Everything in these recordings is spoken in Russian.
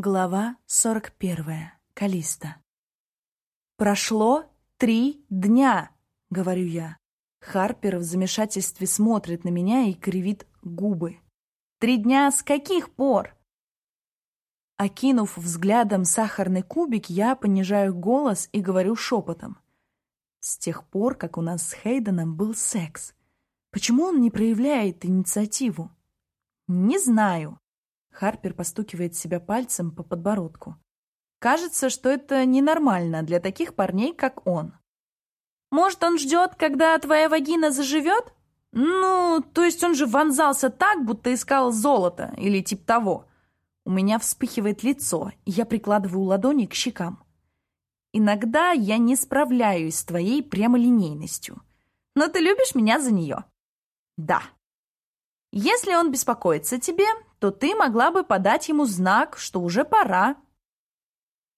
Глава 41. Калиста. «Прошло три дня», — говорю я. Харпер в замешательстве смотрит на меня и кривит губы. «Три дня с каких пор?» Окинув взглядом сахарный кубик, я понижаю голос и говорю шепотом. С тех пор, как у нас с Хейденом был секс. Почему он не проявляет инициативу? Не знаю. Харпер постукивает себя пальцем по подбородку. Кажется, что это ненормально для таких парней, как он. Может, он ждет, когда твоя вагина заживет? Ну, то есть он же вонзался так, будто искал золото или типа того. У меня вспыхивает лицо, и я прикладываю ладони к щекам. Иногда я не справляюсь с твоей прямолинейностью. Но ты любишь меня за нее? Да. Если он беспокоится тебе, то ты могла бы подать ему знак, что уже пора.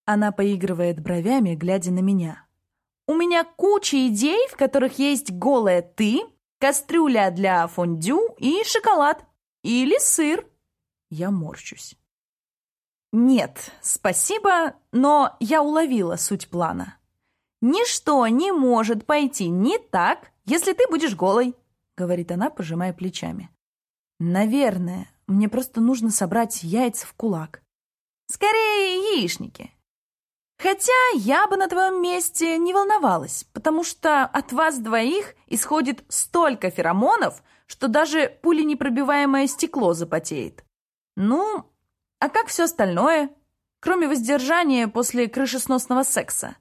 Она поигрывает бровями, глядя на меня. У меня куча идей, в которых есть голая ты, кастрюля для фондю и шоколад. Или сыр. Я морщусь. Нет, спасибо, но я уловила суть плана. Ничто не может пойти не так, если ты будешь голой, говорит она, пожимая плечами. Наверное, мне просто нужно собрать яйца в кулак. Скорее, яичники. Хотя я бы на твоем месте не волновалась, потому что от вас двоих исходит столько феромонов, что даже пуленепробиваемое стекло запотеет. Ну, а как все остальное? Кроме воздержания после крышесносного секса.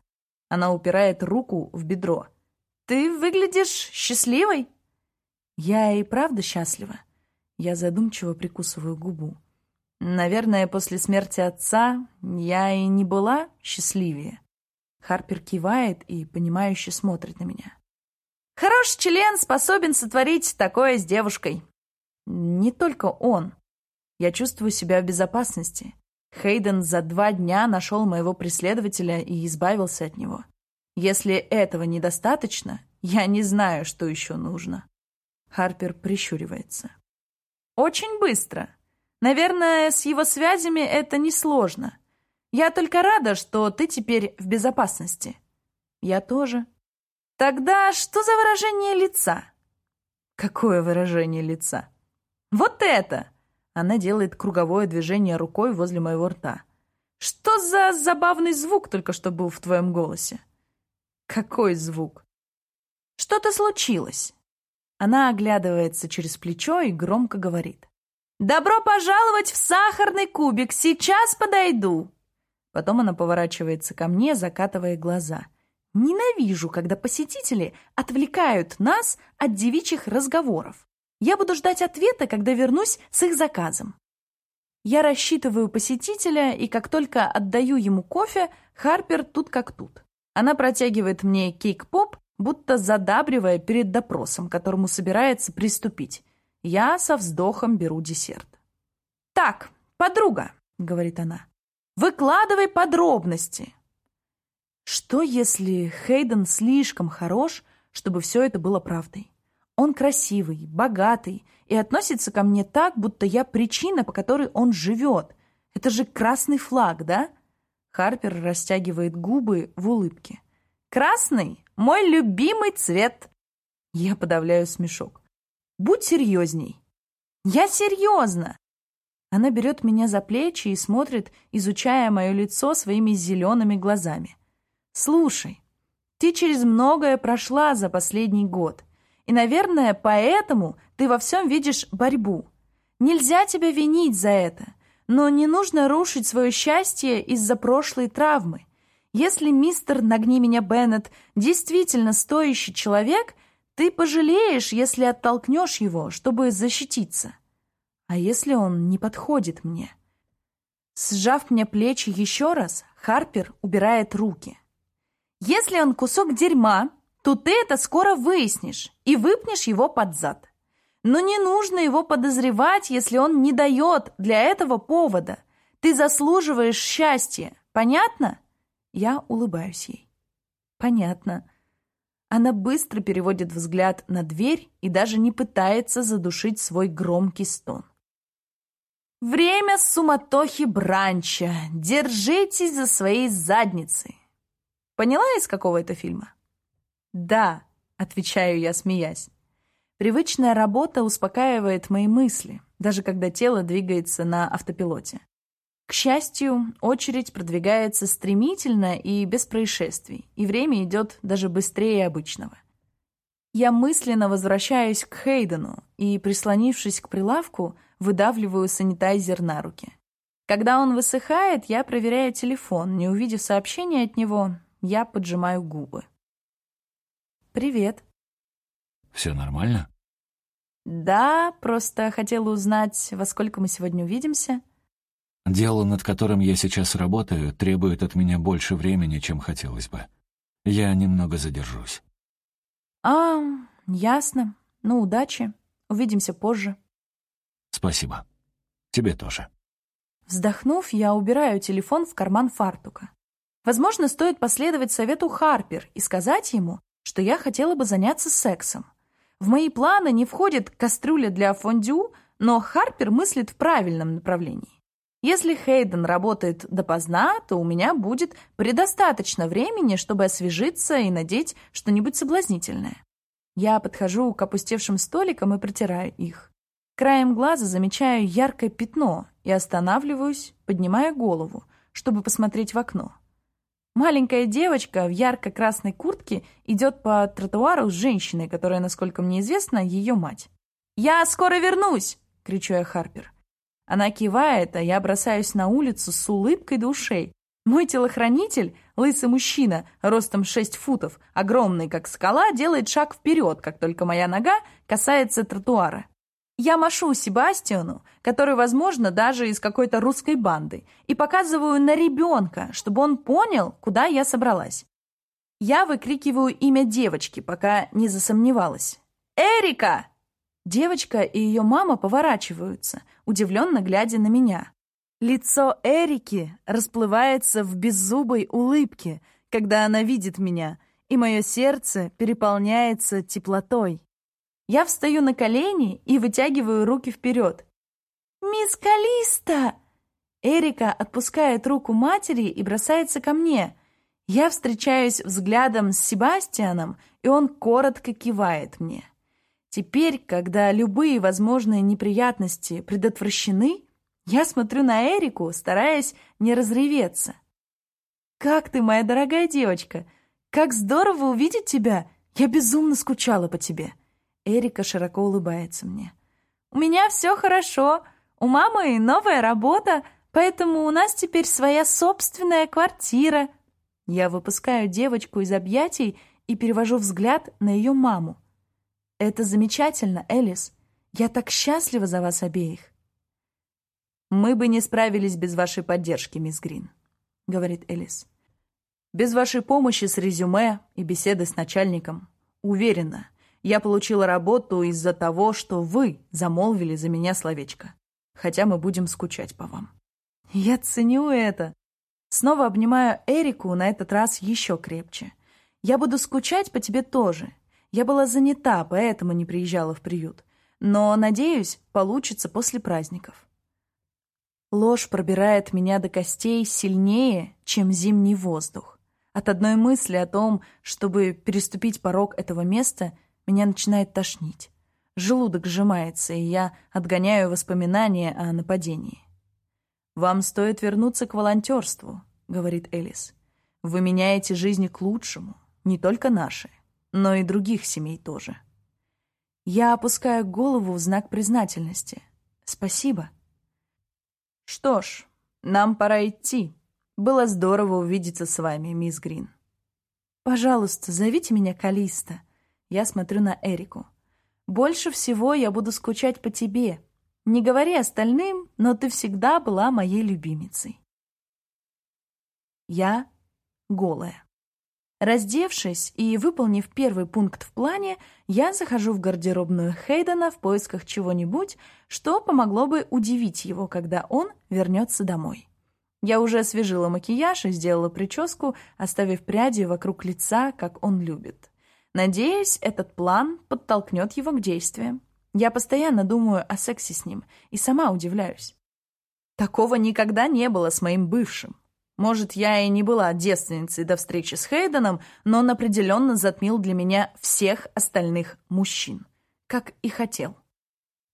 Она упирает руку в бедро. Ты выглядишь счастливой? Я и правда счастлива. Я задумчиво прикусываю губу. Наверное, после смерти отца я и не была счастливее. Харпер кивает и, понимающе смотрит на меня. Хороший член способен сотворить такое с девушкой. Не только он. Я чувствую себя в безопасности. Хейден за два дня нашел моего преследователя и избавился от него. Если этого недостаточно, я не знаю, что еще нужно. Харпер прищуривается. Очень быстро. Наверное, с его связями это несложно. Я только рада, что ты теперь в безопасности. Я тоже. Тогда что за выражение лица? Какое выражение лица? Вот это! Она делает круговое движение рукой возле моего рта. Что за забавный звук только что был в твоем голосе? Какой звук? Что-то случилось. Она оглядывается через плечо и громко говорит. «Добро пожаловать в сахарный кубик! Сейчас подойду!» Потом она поворачивается ко мне, закатывая глаза. «Ненавижу, когда посетители отвлекают нас от девичьих разговоров. Я буду ждать ответа, когда вернусь с их заказом». Я рассчитываю посетителя, и как только отдаю ему кофе, Харпер тут как тут. Она протягивает мне кейк-поп будто задабривая перед допросом, которому собирается приступить. Я со вздохом беру десерт. «Так, подруга», — говорит она, — «выкладывай подробности». Что, если Хейден слишком хорош, чтобы все это было правдой? Он красивый, богатый и относится ко мне так, будто я причина, по которой он живет. Это же красный флаг, да? Харпер растягивает губы в улыбке. Красный — мой любимый цвет. Я подавляю смешок. Будь серьезней. Я серьезно. Она берет меня за плечи и смотрит, изучая мое лицо своими зелеными глазами. Слушай, ты через многое прошла за последний год. И, наверное, поэтому ты во всем видишь борьбу. Нельзя тебя винить за это, но не нужно рушить свое счастье из-за прошлой травмы. Если мистер «Нагни меня, Беннет» действительно стоящий человек, ты пожалеешь, если оттолкнешь его, чтобы защититься. А если он не подходит мне? Сжав мне плечи еще раз, Харпер убирает руки. Если он кусок дерьма, то ты это скоро выяснишь и выпнешь его под зад. Но не нужно его подозревать, если он не дает для этого повода. Ты заслуживаешь счастья, понятно? Я улыбаюсь ей. Понятно. Она быстро переводит взгляд на дверь и даже не пытается задушить свой громкий стон. Время суматохи бранча. Держитесь за свои задницы. Поняла, из какого это фильма? Да, отвечаю я, смеясь. Привычная работа успокаивает мои мысли, даже когда тело двигается на автопилоте. К счастью, очередь продвигается стремительно и без происшествий, и время идет даже быстрее обычного. Я мысленно возвращаюсь к Хейдену и, прислонившись к прилавку, выдавливаю санитайзер на руки. Когда он высыхает, я проверяю телефон. Не увидев сообщения от него, я поджимаю губы. «Привет». «Все нормально?» «Да, просто хотела узнать, во сколько мы сегодня увидимся». «Дело, над которым я сейчас работаю, требует от меня больше времени, чем хотелось бы. Я немного задержусь». «А, ясно. Ну, удачи. Увидимся позже». «Спасибо. Тебе тоже». Вздохнув, я убираю телефон в карман фартука. Возможно, стоит последовать совету Харпер и сказать ему, что я хотела бы заняться сексом. В мои планы не входит кастрюля для фондю, но Харпер мыслит в правильном направлении. Если Хейден работает допоздна, то у меня будет предостаточно времени, чтобы освежиться и надеть что-нибудь соблазнительное. Я подхожу к опустевшим столикам и протираю их. Краем глаза замечаю яркое пятно и останавливаюсь, поднимая голову, чтобы посмотреть в окно. Маленькая девочка в ярко-красной куртке идет по тротуару с женщиной, которая, насколько мне известно, ее мать. «Я скоро вернусь!» — кричу я Харпер. Она кивает, а я бросаюсь на улицу с улыбкой до. Мой телохранитель, лысый мужчина, ростом 6 футов, огромный как скала, делает шаг вперед, как только моя нога касается тротуара. Я машу Себастьяну, который, возможно, даже из какой-то русской банды, и показываю на ребенка, чтобы он понял, куда я собралась. Я выкрикиваю имя девочки, пока не засомневалась. «Эрика!» Девочка и ее мама поворачиваются, удивленно глядя на меня. Лицо Эрики расплывается в беззубой улыбке, когда она видит меня, и мое сердце переполняется теплотой. Я встаю на колени и вытягиваю руки вперед. «Мисс Калиста!» Эрика отпускает руку матери и бросается ко мне. Я встречаюсь взглядом с Себастьяном, и он коротко кивает мне. Теперь, когда любые возможные неприятности предотвращены, я смотрю на Эрику, стараясь не разреветься. «Как ты, моя дорогая девочка! Как здорово увидеть тебя! Я безумно скучала по тебе!» Эрика широко улыбается мне. «У меня все хорошо. У мамы новая работа, поэтому у нас теперь своя собственная квартира». Я выпускаю девочку из объятий и перевожу взгляд на ее маму. «Это замечательно, Элис. Я так счастлива за вас обеих». «Мы бы не справились без вашей поддержки, мисс Грин», — говорит Элис. «Без вашей помощи с резюме и беседы с начальником. Уверена, я получила работу из-за того, что вы замолвили за меня словечко. Хотя мы будем скучать по вам». «Я ценю это». Снова обнимаю Эрику, на этот раз еще крепче. «Я буду скучать по тебе тоже, я была занята, поэтому не приезжала в приют. Но, надеюсь, получится после праздников. Ложь пробирает меня до костей сильнее, чем зимний воздух. От одной мысли о том, чтобы переступить порог этого места, меня начинает тошнить. Желудок сжимается, и я отгоняю воспоминания о нападении. «Вам стоит вернуться к волонтерству», — говорит Элис. «Вы меняете жизни к лучшему, не только наши но и других семей тоже. Я опускаю голову в знак признательности. Спасибо. Что ж, нам пора идти. Было здорово увидеться с вами, мисс Грин. Пожалуйста, зовите меня Калиста. Я смотрю на Эрику. Больше всего я буду скучать по тебе. Не говори остальным, но ты всегда была моей любимицей. Я голая. Раздевшись и выполнив первый пункт в плане, я захожу в гардеробную Хейдена в поисках чего-нибудь, что помогло бы удивить его, когда он вернется домой. Я уже освежила макияж и сделала прическу, оставив пряди вокруг лица, как он любит. Надеюсь, этот план подтолкнет его к действиям. Я постоянно думаю о сексе с ним и сама удивляюсь. Такого никогда не было с моим бывшим. Может, я и не была девственницей до встречи с Хейденом, но он определенно затмил для меня всех остальных мужчин, как и хотел.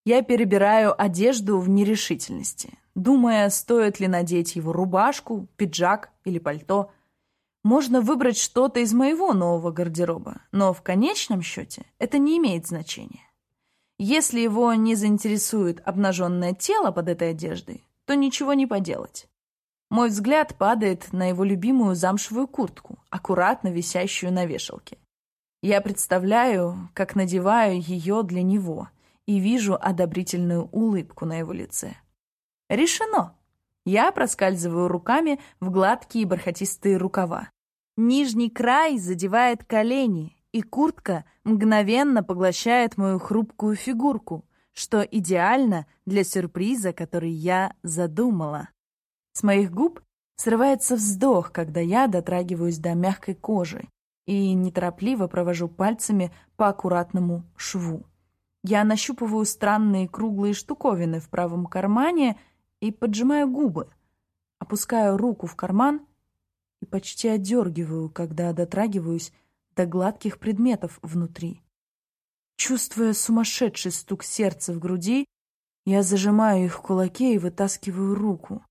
Я перебираю одежду в нерешительности, думая, стоит ли надеть его рубашку, пиджак или пальто. Можно выбрать что-то из моего нового гардероба, но в конечном счете это не имеет значения. Если его не заинтересует обнаженное тело под этой одеждой, то ничего не поделать. Мой взгляд падает на его любимую замшевую куртку, аккуратно висящую на вешалке. Я представляю, как надеваю ее для него и вижу одобрительную улыбку на его лице. Решено! Я проскальзываю руками в гладкие бархатистые рукава. Нижний край задевает колени, и куртка мгновенно поглощает мою хрупкую фигурку, что идеально для сюрприза, который я задумала. С моих губ срывается вздох, когда я дотрагиваюсь до мягкой кожи и неторопливо провожу пальцами по аккуратному шву. Я нащупываю странные круглые штуковины в правом кармане и поджимаю губы. Опускаю руку в карман и почти отдергиваю, когда дотрагиваюсь до гладких предметов внутри. Чувствуя сумасшедший стук сердца в груди, я зажимаю их в кулаке и вытаскиваю руку.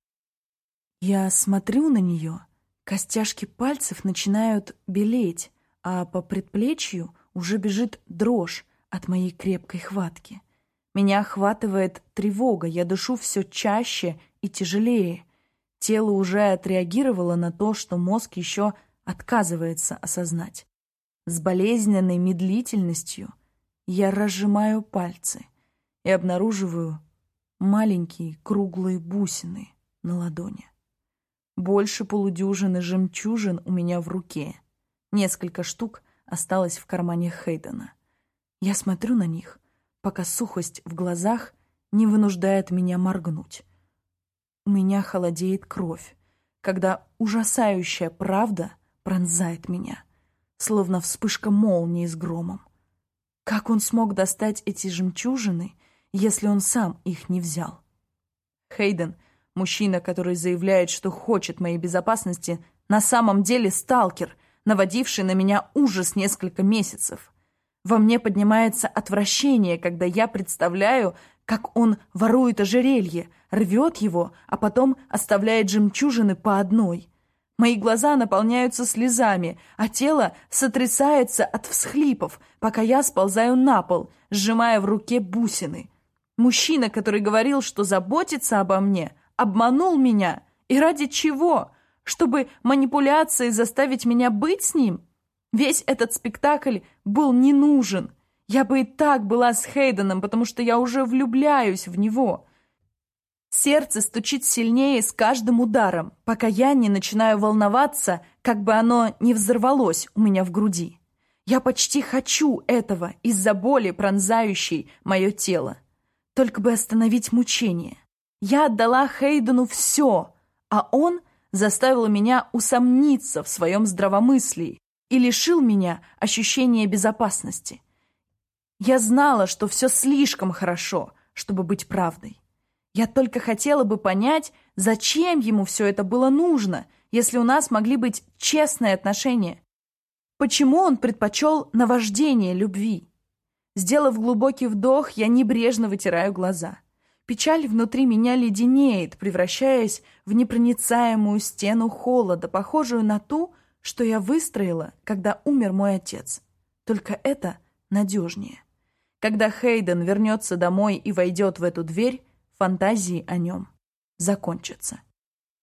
Я смотрю на нее, костяшки пальцев начинают белеть, а по предплечью уже бежит дрожь от моей крепкой хватки. Меня охватывает тревога, я дышу все чаще и тяжелее. Тело уже отреагировало на то, что мозг еще отказывается осознать. С болезненной медлительностью я разжимаю пальцы и обнаруживаю маленькие круглые бусины на ладони. Больше полудюжины жемчужин у меня в руке. Несколько штук осталось в кармане Хейдена. Я смотрю на них, пока сухость в глазах не вынуждает меня моргнуть. У меня холодеет кровь, когда ужасающая правда пронзает меня — словно вспышка молнии с громом. Как он смог достать эти жемчужины, если он сам их не взял? Хейден, мужчина, который заявляет, что хочет моей безопасности, на самом деле сталкер, наводивший на меня ужас несколько месяцев. Во мне поднимается отвращение, когда я представляю, как он ворует ожерелье, рвет его, а потом оставляет жемчужины по одной — Мои глаза наполняются слезами, а тело сотрясается от всхлипов, пока я сползаю на пол, сжимая в руке бусины. Мужчина, который говорил, что заботится обо мне, обманул меня. И ради чего? Чтобы манипуляцией заставить меня быть с ним? Весь этот спектакль был не нужен. Я бы и так была с Хейденом, потому что я уже влюбляюсь в него. Сердце стучит сильнее с каждым ударом, пока я не начинаю волноваться, как бы оно не взорвалось у меня в груди. Я почти хочу этого из-за боли, пронзающей мое тело. Только бы остановить мучение. Я отдала Хейдену все, а он заставил меня усомниться в своем здравомыслии и лишил меня ощущения безопасности. Я знала, что все слишком хорошо, чтобы быть правдой. Я только хотела бы понять, зачем ему все это было нужно, если у нас могли быть честные отношения. Почему он предпочел наваждение любви? Сделав глубокий вдох, я небрежно вытираю глаза. Печаль внутри меня леденеет, превращаясь в непроницаемую стену холода, похожую на ту, что я выстроила, когда умер мой отец. Только это надежнее. Когда Хейден вернется домой и войдет в эту дверь, фантазии о нем закончатся.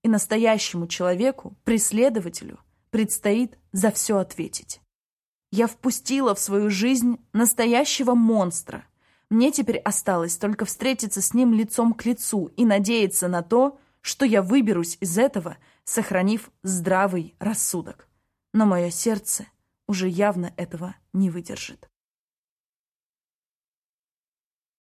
И настоящему человеку, преследователю, предстоит за все ответить. Я впустила в свою жизнь настоящего монстра. Мне теперь осталось только встретиться с ним лицом к лицу и надеяться на то, что я выберусь из этого, сохранив здравый рассудок. Но мое сердце уже явно этого не выдержит.